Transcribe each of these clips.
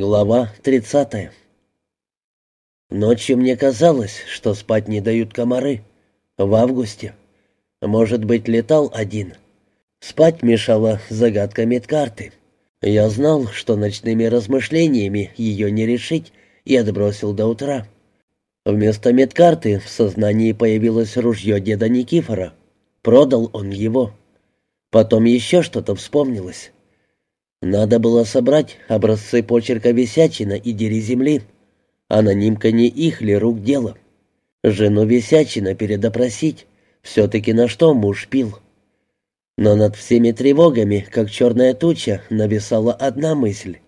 Глава 30. Ночью мне казалось, что спать не дают комары. В августе. Может быть, летал один. Спать мешала загадка медкарты. Я знал, что ночными размышлениями ее не решить, и отбросил до утра. Вместо медкарты в сознании появилось ружье деда Никифора. Продал он его. Потом еще что-то вспомнилось. Надо было собрать образцы почерка Висячина и Дери Земли. Анонимка не их ли рук дело? Жену Висячина передопросить. Все-таки на что муж пил? Но над всеми тревогами, как черная туча, нависала одна мысль.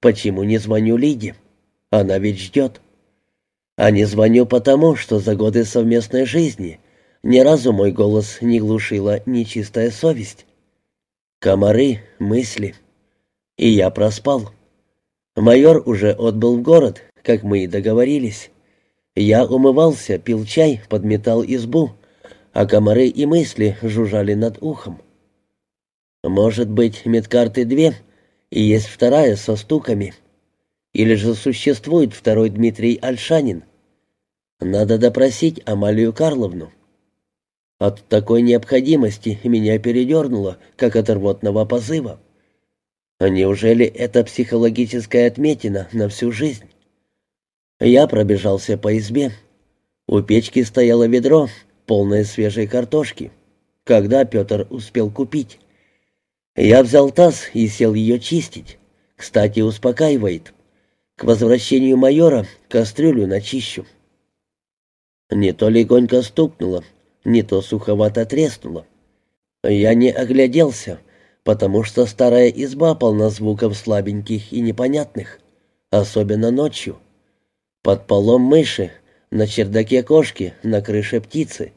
Почему не звоню Лиде? Она ведь ждет. А не звоню потому, что за годы совместной жизни ни разу мой голос не глушила нечистая совесть. Комары, мысли — и я проспал. Майор уже отбыл в город, как мы и договорились. Я умывался, пил чай, подметал избу, а комары и мысли жужжали над ухом. Может быть, медкарты две, и есть вторая со стуками. Или же существует второй Дмитрий Альшанин. Надо допросить Амалию Карловну. От такой необходимости меня передернуло, как от рвотного позыва. А неужели это психологическая отметина на всю жизнь? Я пробежался по избе. У печки стояло ведро, полное свежей картошки. Когда Петр успел купить? Я взял таз и сел ее чистить. Кстати, успокаивает. К возвращению майора кастрюлю начищу. Не то легонько стукнуло, не то суховато треснуло. Я не огляделся, потому что старая изба полна звуков слабеньких и непонятных, особенно ночью. Под полом мыши, на чердаке кошки, на крыше птицы.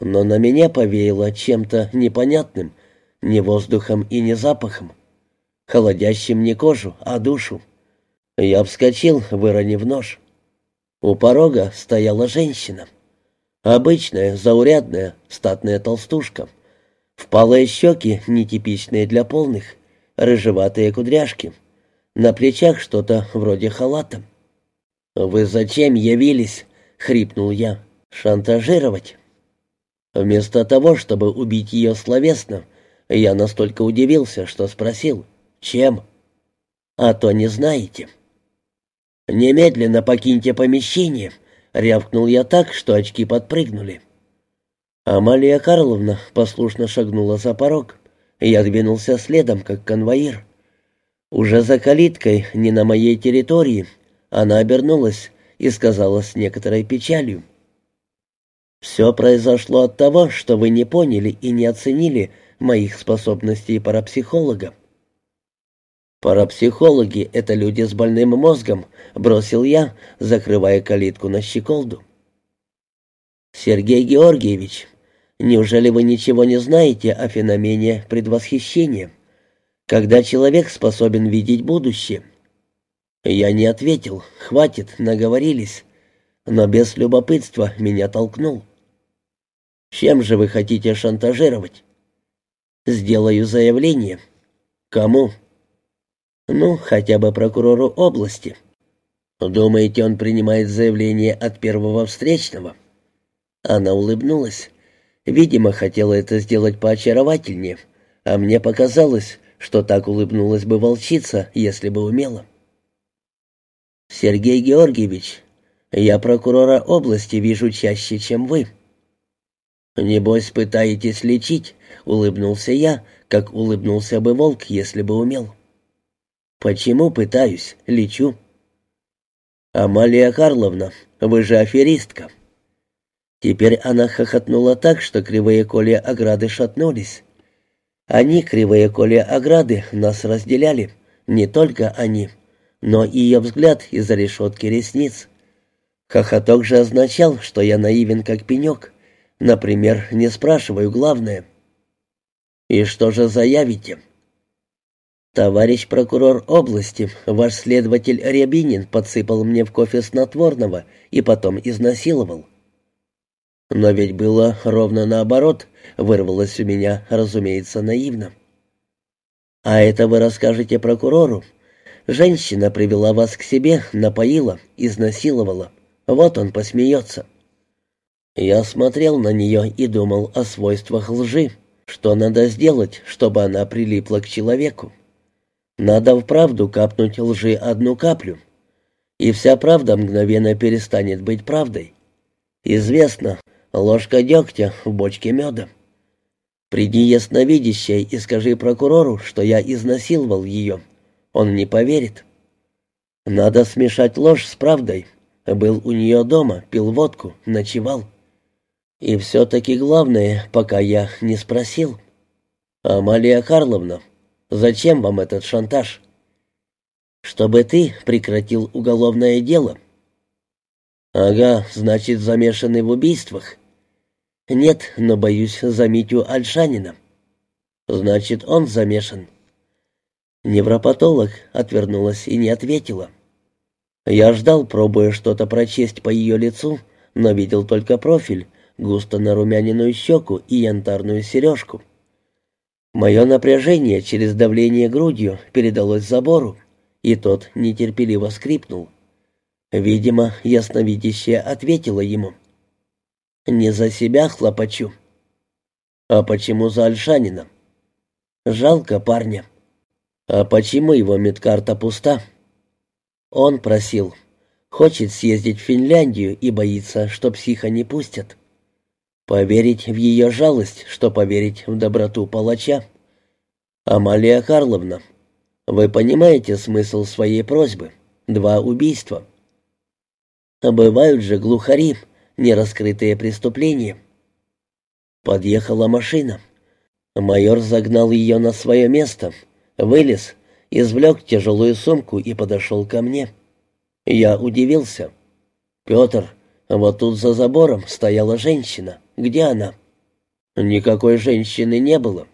Но на меня повеяло чем-то непонятным, не воздухом и не запахом, холодящим не кожу, а душу. Я вскочил, выронив нож. У порога стояла женщина. Обычная, заурядная, статная толстушка — Впалые щеки, нетипичные для полных, рыжеватые кудряшки. На плечах что-то вроде халата. «Вы зачем явились?» — хрипнул я. «Шантажировать». Вместо того, чтобы убить ее словесно, я настолько удивился, что спросил «Чем?» «А то не знаете». «Немедленно покиньте помещение», — рявкнул я так, что очки подпрыгнули. Амалия Карловна послушно шагнула за порог. Я двинулся следом, как конвоир. Уже за калиткой, не на моей территории, она обернулась и сказала с некоторой печалью. «Все произошло от того, что вы не поняли и не оценили моих способностей парапсихолога». «Парапсихологи — это люди с больным мозгом», — бросил я, закрывая калитку на щеколду. «Сергей Георгиевич, неужели вы ничего не знаете о феномене предвосхищения, когда человек способен видеть будущее?» Я не ответил, хватит, наговорились, но без любопытства меня толкнул. «Чем же вы хотите шантажировать?» «Сделаю заявление». «Кому?» «Ну, хотя бы прокурору области». «Думаете, он принимает заявление от первого встречного?» Она улыбнулась. Видимо, хотела это сделать поочаровательнее, а мне показалось, что так улыбнулась бы волчица, если бы умела. «Сергей Георгиевич, я прокурора области вижу чаще, чем вы». «Небось, пытаетесь лечить», — улыбнулся я, как улыбнулся бы волк, если бы умел. «Почему пытаюсь? Лечу». «Амалия Карловна, вы же аферистка». Теперь она хохотнула так, что кривые коле ограды шатнулись. Они, кривые коле ограды, нас разделяли. Не только они, но и ее взгляд из-за решетки ресниц. Хохоток же означал, что я наивен как пенек. Например, не спрашиваю главное. «И что же заявите?» «Товарищ прокурор области, ваш следователь Рябинин подсыпал мне в кофе снотворного и потом изнасиловал. Но ведь было ровно наоборот, вырвалось у меня, разумеется, наивно. «А это вы расскажете прокурору. Женщина привела вас к себе, напоила, изнасиловала. Вот он посмеется. Я смотрел на нее и думал о свойствах лжи. Что надо сделать, чтобы она прилипла к человеку? Надо вправду капнуть лжи одну каплю, и вся правда мгновенно перестанет быть правдой. Известно, ложка дегтя в бочке меда. Приди ясновидящей и скажи прокурору, что я изнасиловал ее. Он не поверит. Надо смешать ложь с правдой. Был у нее дома, пил водку, ночевал. И все-таки главное, пока я не спросил. «Амалия Карловна, зачем вам этот шантаж?» «Чтобы ты прекратил уголовное дело». «Ага, значит, замешанный в убийствах». «Нет, но боюсь за Митю Альшанина». «Значит, он замешан». Невропатолог отвернулась и не ответила. Я ждал, пробуя что-то прочесть по ее лицу, но видел только профиль, густо нарумяненную щеку и янтарную сережку. Мое напряжение через давление грудью передалось забору, и тот нетерпеливо скрипнул. Видимо, ясновидящая ответила ему. «Не за себя хлопочу». «А почему за Альшанина?» «Жалко парня». «А почему его медкарта пуста?» «Он просил. Хочет съездить в Финляндию и боится, что психа не пустят». Поверить в ее жалость, что поверить в доброту палача. Амалия Карловна, вы понимаете смысл своей просьбы? Два убийства. Бывают же глухари, нераскрытые преступления. Подъехала машина. Майор загнал ее на свое место, вылез, извлек тяжелую сумку и подошел ко мне. Я удивился. «Петр, вот тут за забором стояла женщина. Где она?» «Никакой женщины не было.